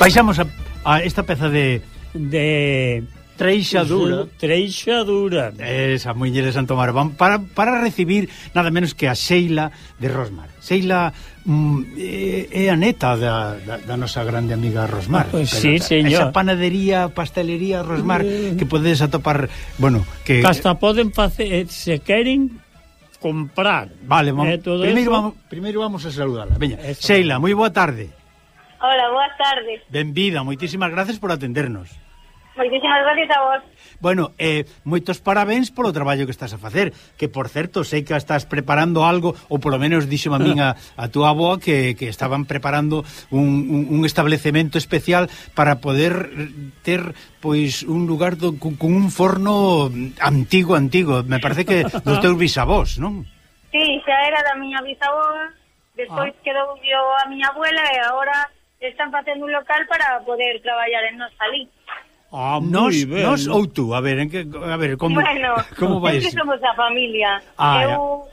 Baixamos a, a esta peza de... De... Treixadura. Treixadura. Esa muller de Santo Marván para, para recibir nada menos que a Sheila de Rosmar. Sheila mm, é, é a neta da, da, da nosa grande amiga Rosmar. Pues sí, señor. Esa panadería, pastelería Rosmar que podedes atopar, bueno, que... Hasta poden facer, eh, se queren, comprar. Vale, vamos. Eh, primeiro, vamos, primeiro vamos a saludarla. Veña, Sheila, moi boa tarde. Hola, boas tardes. Benvida, moitísimas gracias por atendernos. Moitísimas gracias a vos. Bueno, eh, moitos parabéns polo traballo que estás a facer, que por certo sei que estás preparando algo, ou polo menos dixo a min a, a túa aboa que, que estaban preparando un, un, un establecemento especial para poder ter pois un lugar do, con, con un forno antigo, antigo, me parece que dos teus bisavós, non? Sí, xa era da miña bisavó, despois ah. quedou yo a miña abuela e agora están facendo un local para poder traballar en nos ali. Ah, nos, ben. nos ou tú, a ver, en que, a ver, como bueno, como vai iso? somos a familia. Ah, Eu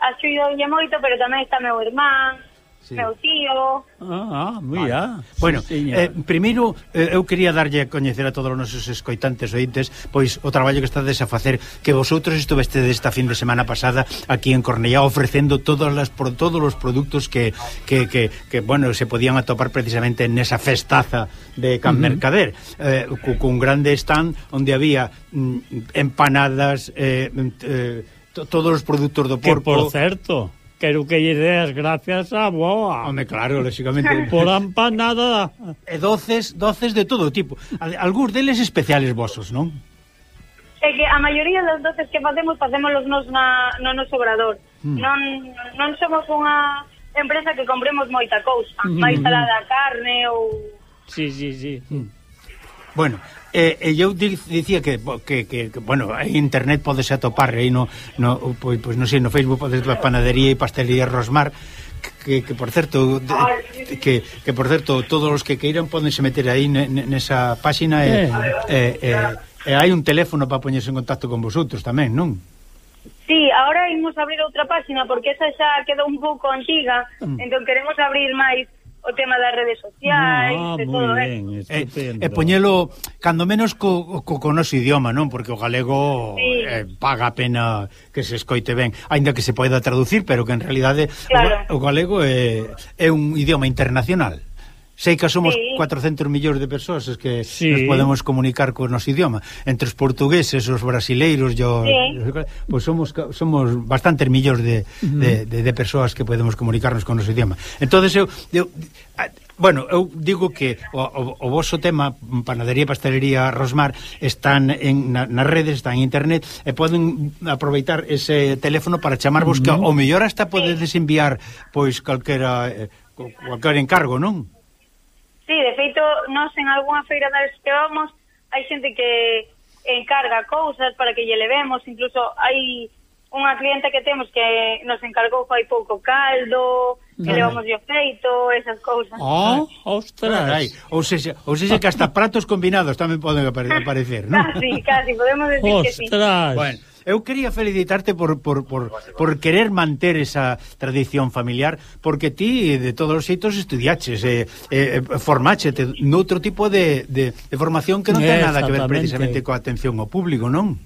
axudo moito, pero tamén está meu irmán, sí. meu tío. Ah, ah mira. Vale. Bueno, sí, señor. eh, primeiro eh, eu quería darlle a coñecer a todos os nosos escoitantes ointes pois o traballo que estades a facer, que vosotros estuveste desta fin de semana pasada aquí en Cornellá ofrecendo todas las por todos os produtos que, que, que, que bueno, se podían atopar precisamente nesa festaza de Can uh -huh. Mercader, eh, cun grande stand onde había mm, empanadas eh, eh todos os produtos do porco. Que por certo quero que lle dé gracias a boa. Home, claro, lógicamente. Por empanada. E doces, doces de todo tipo. Algúns deles especiales vosos, non? É que a maioría das doces que facemos, facémolos nos na, no nos obrador. Mm. Non, non somos unha empresa que compremos moita cousa. Mm -hmm. Mais salada, carne ou... Sí, sí, sí. Bueno, E, e eu dicía que, que, que, que bueno, en internet podes atopar aí no, no pois, pois non sei, no Facebook podes a panadería e pastelería Rosmar que, que por certo de, que, que por certo todos os que queiran podense meter aí nesa páxina e, eh. e, e, e hai un teléfono para poñerse en contacto con vosotros tamén, non? Sí, ahora imos abrir outra páxina porque esa xa quedou un pouco antiga, mm. entón queremos abrir máis o tema das redes sociais, no, ah, de todo, ben, eh? E, e eh, eh, poñelo cando menos co, co, co noso idioma, non? Porque o galego sí. eh, paga a pena que se escoite ben, aínda que se poida traducir, pero que en realidade claro. o, o galego é, é un idioma internacional. Sei que somos sí. 400 millóns de persoas que sí. nos podemos comunicar con nos idioma, entre os portugueses, os brasileiros, yo, sí. pues somos somos bastantes millóns de, uh -huh. de, de, de persoas que podemos comunicarnos con nos idioma. Entonces eu, eu Bueno, eu digo que o, o, o voso tema panadería e pastelería Rosmar están en, na, nas redes, están en internet e poden aproveitar ese teléfono para chamarvos mm -hmm. que o mellor hasta podedes enviar pois calquera, eh, calquera encargo, non? Sí, de feito, nos en algunha feira das que vamos, hai xente que encarga cousas para que lle levemos, incluso hai unha clienta que temos que nos encargou fai pouco caldo, que vale. levamos o feito, esas cousas. Oh, ostras. Ai, ou seja, ou seja que hasta pratos combinados tamén poden apare aparecer, non? Casi, casi, podemos decir ostras. que sí. Ostras. Bueno, Eu quería felicitarte por, por, por, por querer manter esa tradición familiar, porque ti de todos os xeitos estudiaches, eh, eh, formáchete noutro tipo de, de, de formación que non ten nada que ver precisamente coa atención ao público, non?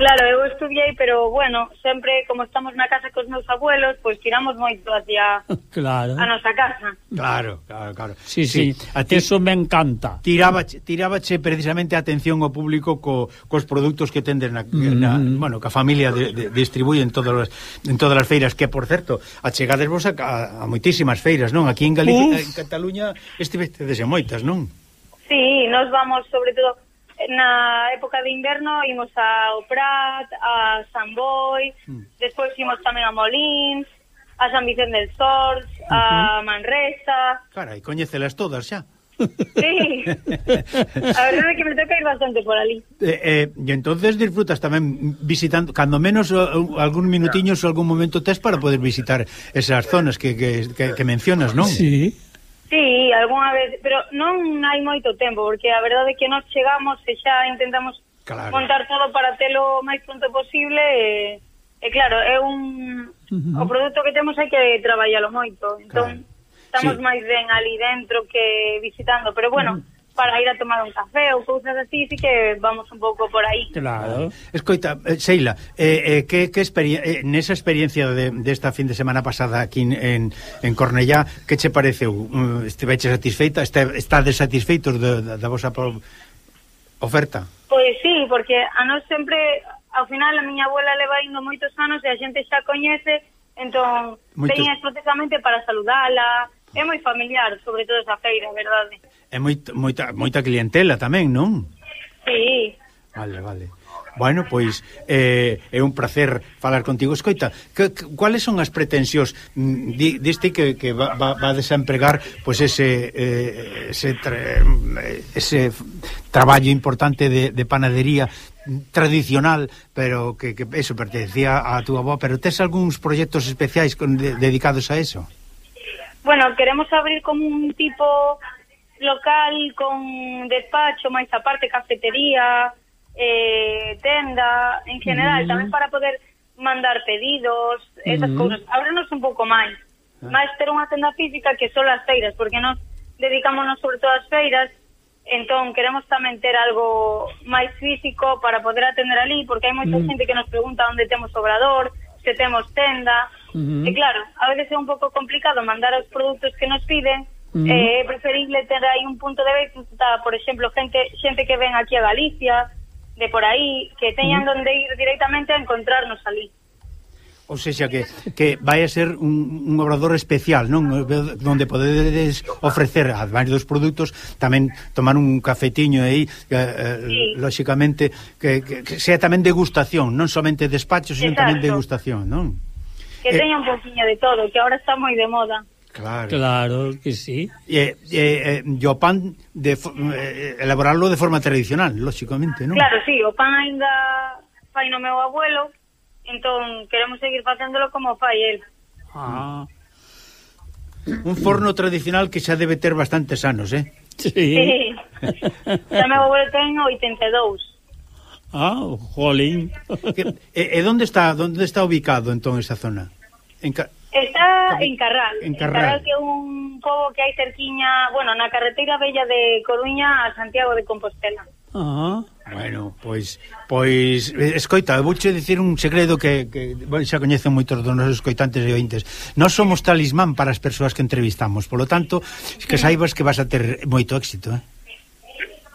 Claro, eu estudiei, pero bueno, sempre como estamos na casa cos meus abuelos, pois tiramos moito hacia claro. a nosa casa. Claro, claro, claro. Sí, sí, sí. a ti eso me encanta. Tirábache, tirábache precisamente a atención ao público co, cos produtos que tenden na, mm. na bueno, que a familia de, de, distribuye en todas as en todas as feiras, que por certo, achegades vos a, a, a moitísimas feiras, non? Aquí en Galicia, Uf. en Cataluña estivestedes en moitas, non? Sí, nos vamos sobre todo na época de inverno imos ao Prat, a San Boi, mm. despois imos tamén a Molins, a San Vicente del Sors, uh -huh. a Manresa... Carai, coñecelas todas xa. Sí, a verdade é que me toca ir bastante por ali. Eh, eh, e entonces disfrutas tamén visitando, cando menos uh, algún minutiños ou algún momento tes para poder visitar esas zonas que, que, que, que mencionas, non? Sí. Sí, algunha vez, pero non hai moito tempo, porque a verdade é que nós chegamos e xa intentamos claro. montar todo para telo o máis pronto posible e, e claro, é un uh -huh. o produto que temos hai que traballalo moito, entón claro. estamos sí. máis ben ali dentro que visitando, pero bueno, uh para ir a tomar un café ou cousas así, sí que vamos un pouco por aí. Claro. Escoita, eh, Sheila, eh, eh, que, que experien eh, nesa experiencia de, desta de fin de semana pasada aquí en, en Cornellá, que che pareceu? Mm, estiveche satisfeita? Este, está desatisfeito da, da vosa oferta? Pois sí, porque a nós sempre, ao final, a miña abuela leva indo moitos anos e a xente xa coñece, entón, Moito... veñas prácticamente para saludala, é moi familiar, sobre todo esa feira, verdade? É moita, moita, moita clientela tamén, non? Sí. Vale, vale. Bueno, pois eh, é un placer falar contigo. Escoita, que, que, cuáles son as pretensións mm, di, diste que, que va, va, va a desempregar pois ese, eh, ese, tra, eh, ese traballo importante de, de panadería tradicional, pero que, que eso pertenecía a túa avó, pero tes algúns proxectos especiais con, de, dedicados a eso? Bueno, queremos abrir como un tipo local con despacho, máis a parte cafetería, eh, tenda, en general, uh -huh. tamén para poder mandar pedidos, esas uh -huh. cousas. Ábrenos un pouco máis. Uh -huh. Máis ter unha tenda física que só as feiras, porque nos dedicámonos sobre todo ás feiras, entón queremos tamén ter algo máis físico para poder atender ali, porque hai moita uh -huh. xente que nos pregunta onde temos obrador, se temos tenda, uh -huh. e claro, a veces é un pouco complicado mandar os produtos que nos piden, Mm. Eh, é preferible ter aí un punto de vista, por exemplo, gente xente que ven aquí a Galicia, de por aí, que teñan mm. donde ir directamente a encontrarnos ali. Ou seja, que, que vai a ser un, un obrador especial, non? Donde podedes ofrecer, ademais dos produtos, tamén tomar un cafetiño aí, que, eh, eh, sí. lóxicamente, que, que, que sea tamén degustación, non somente despacho, sino Exacto. tamén degustación, non? Que eh, teña un poquinho de todo, que agora está moi de moda. Claro. Claro que sí. E, e, eh, e, eh, e eh, o pan de eh, elaborarlo de forma tradicional, lóxicamente, non? Claro, sí, o pan ainda fai no meu abuelo, entón queremos seguir facéndolo como fai el. Ah. Un forno tradicional que xa debe ter bastantes anos, eh? Sí. sí. o meu abuelo ten 82. Ah, jolín. Que, e, e onde está, onde está ubicado entón esa zona? En ca... Está en Carral. En Carral. Carral que é un pobo que hai cerquiña, bueno, na carretera bella de Coruña a Santiago de Compostela. Ah, bueno, pois pois escoita, vouche dicir un segredo que, que bueno, xa coñecen moitos dos nosos escoitantes e ointes. Nós somos talismán para as persoas que entrevistamos, polo tanto, que saibas que vas a ter moito éxito, eh?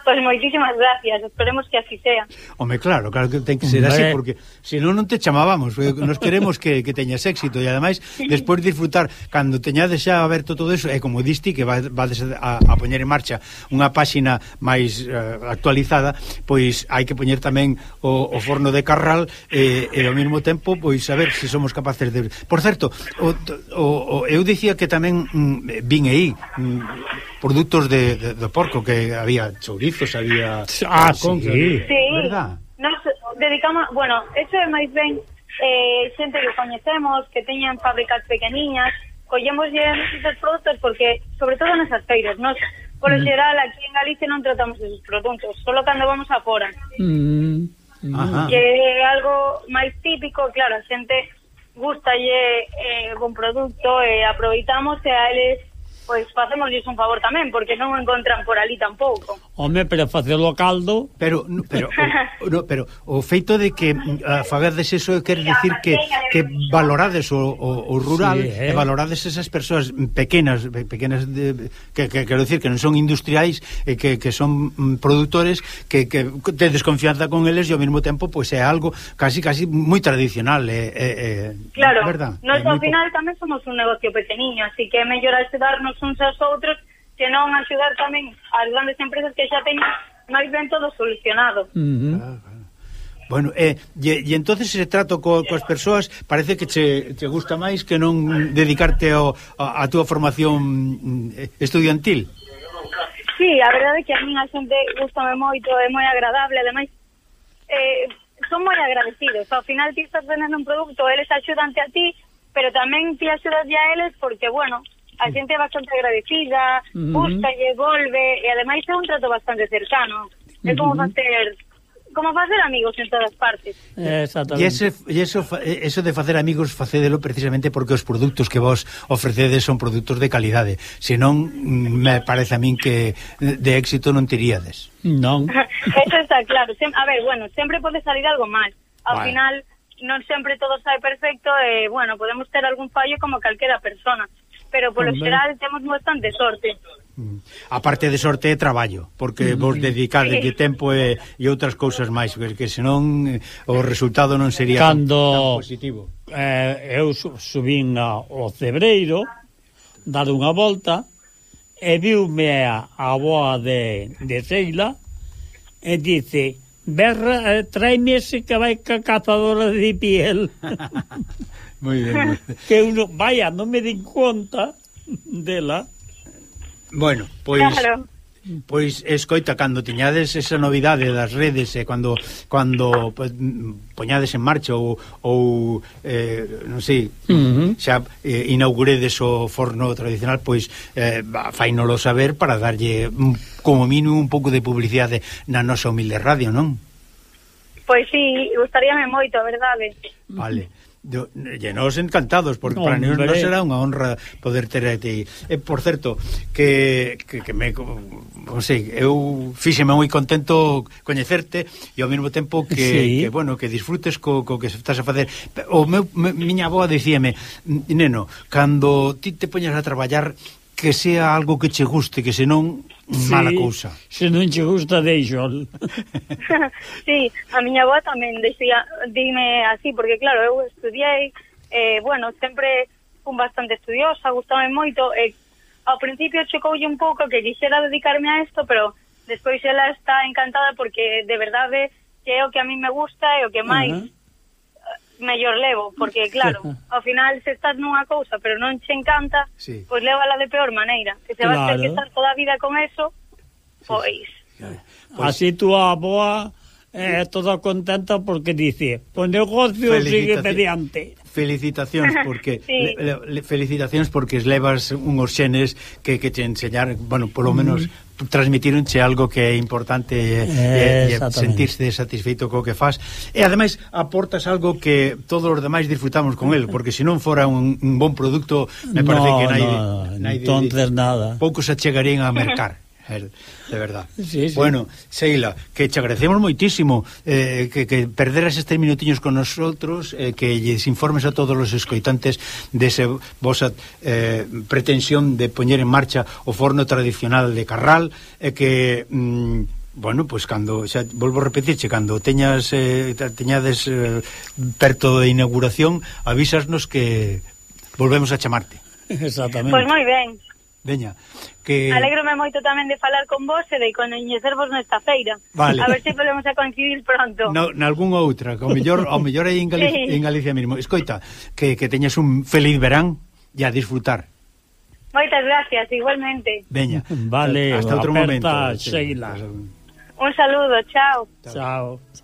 Pois pues moitísimas gracias, esperemos que así sea. Home, claro, claro que ten que ser así, porque senón non te chamábamos, eh, nos queremos que, que teñas éxito e ademais despois disfrutar cando teñades xa aberto todo eso, é como diste que vades a, a poñer en marcha unha páxina máis uh, actualizada, pois hai que poñer tamén o, o forno de Carral e, e ao mesmo tempo pois saber se somos capaces de Por certo, o, o, o eu dicía que tamén mm, vin aí mm, produtos de, de, do porco que había chourizos, había ah, con, sí. sí. verdad? Nos dedicamos, bueno, eso é máis ben eh, xente que coñecemos, que teñan fábricas pequeniñas, collemos esos produtos porque, sobre todo nas feiras, nos, por mm. xeral, aquí en Galicia non tratamos esos produtos, solo cando vamos a fora. Mm, mm. Ajá. Que é algo máis típico, claro, eh, eh, a xente gusta e eh, bon produto, e eh, aproveitamos e a eles pois facémoslles un favor tamén, porque non o encontran por ali tampouco. Home, pero facelo caldo... Pero, pero, o, no, pero o feito de que uh, fagades eso quer dicir que, que valorades o, o, o rural, sí, eh? e valorades esas persoas pequenas, pequenas de, que, que quero dicir que non son industriais, e que, que son mm, produtores, que, que te desconfianza con eles e ao mesmo tempo pois é algo casi casi moi tradicional. Eh, eh, claro, verdad? nós ao final tamén somos un negocio pequeniño, así que é mellor axudarnos apoiarnos uns aos outros, senón axudar tamén ás grandes empresas que xa teñen máis ben todo solucionado. Uh -huh. ah, claro. Bueno, eh, e, e entonces ese trato co, coas persoas parece que che, che gusta máis que non dedicarte ao, a, a túa formación mm, estudiantil. Sí, a verdade é que a min a xente gustame moito, é moi agradable, ademais eh, son moi agradecidos. Ao final ti estás vendendo un produto, eles axudante a ti, pero tamén ti axudas a eles porque, bueno, a xente é bastante agradecida, uh -huh. gustalle, volve, e ademais é un trato bastante cercano. É como facer como facer amigos en todas partes. Exactamente. E ese, y eso, eh, eso de facer amigos facédelo precisamente porque os produtos que vos ofrecedes son produtos de calidade. Senón, mm, me parece a min que de éxito non teríades. Non. Eso está claro. Sem a ver, bueno, sempre pode salir algo mal. Ao bueno. final, non sempre todo sai perfecto e, bueno, podemos ter algún fallo como calquera persona pero polo Hombre. xeral temos bastante sorte. Mm. A parte de sorte é traballo, porque vos dedicades de tempo e, e outras cousas máis, porque senón eh, o resultado non sería Cando, tan positivo. Eh, eu subín ao Cebreiro, dar unha volta, e viume a, a boa de, de Seila, e dice, ver, eh, traeme ese que vai ca cazadora de piel. Moi ben. que uno, vaya, non me din conta dela. Bueno, pois claro. Pois escoita cando tiñades esa novidade das redes e eh, cando cando pues, poñades en marcha ou, ou eh, non sei, uh -huh. xa eh, inauguredes o forno tradicional, pois eh fainolo saber para darlle mm, como mínimo un pouco de publicidade na nosa humilde radio, non? Pois si, sí, gustaríame moito, a verdade. Vale. Do, e nos encantados porque para nós non será unha honra poder ter aquí. E por certo, que, que, que me non sei, eu fíxeme moi contento coñecerte e ao mesmo tempo que, sí. que bueno, que disfrutes co, co que estás a facer. O meu me, miña avoa dicíame, neno, cando ti te poñas a traballar que sea algo que che guste, que senón sí, mala cousa. Se non che gusta, deixol. sí, a miña avó tamén decía, dime así, porque claro, eu estudiei, eh, bueno, sempre un bastante estudiosa, gustame moito, e eh, ao principio chocoulle un pouco que quixera dedicarme a isto, pero despois ela está encantada porque de verdade que é o que a mí me gusta e o que máis uh -huh mellor levo, porque claro, ao final se estás nunha cousa pero non che encanta, sí. pois lévala de peor maneira, que se claro. vas ter que estar toda a vida con eso, pois... Sí, sí. Pois... pois Así túa aboa é eh, toda contenta porque dice o negocio sigue mediante felicitacións porque sí. le, le, felicitacións porque levas unhos xenes que, que te enseñar, bueno, polo menos mm transmitironche algo que é importante eh, eh, e, e sentirse satisfeito co que faz. E ademais aportas algo que todos os demais disfrutamos con el porque se non fora un, un bon produto me parece no, que naide, no, naide, entonces nada. poucos se chegarían a mercar. El, de verdad. Sí, sí. Bueno, Seila, que te agradecemos moitísimo eh, que, que perderas estes minutiños con nosotros, eh, que lles informes a todos os escoitantes dese de vosa eh, pretensión de poñer en marcha o forno tradicional de Carral, e eh, que... Mm, Bueno, pois pues, cando, xa, volvo a repetirche, cando teñas eh, teñades eh, perto de inauguración, avísasnos que volvemos a chamarte. Exactamente. Pois pues moi ben veña. Que... Alégrome moito tamén de falar con vos e de coñecervos nesta feira. Vale. A ver se podemos a coincidir pronto. No, nalgún outra, que mellor, ao mellor aí en, Galicia, sí. en Galicia mismo. Escoita, que, que teñas un feliz verán e a disfrutar. Moitas gracias, igualmente. Veña. Vale, hasta outro momento. Sheila. Un saludo, chao. Chao. chao.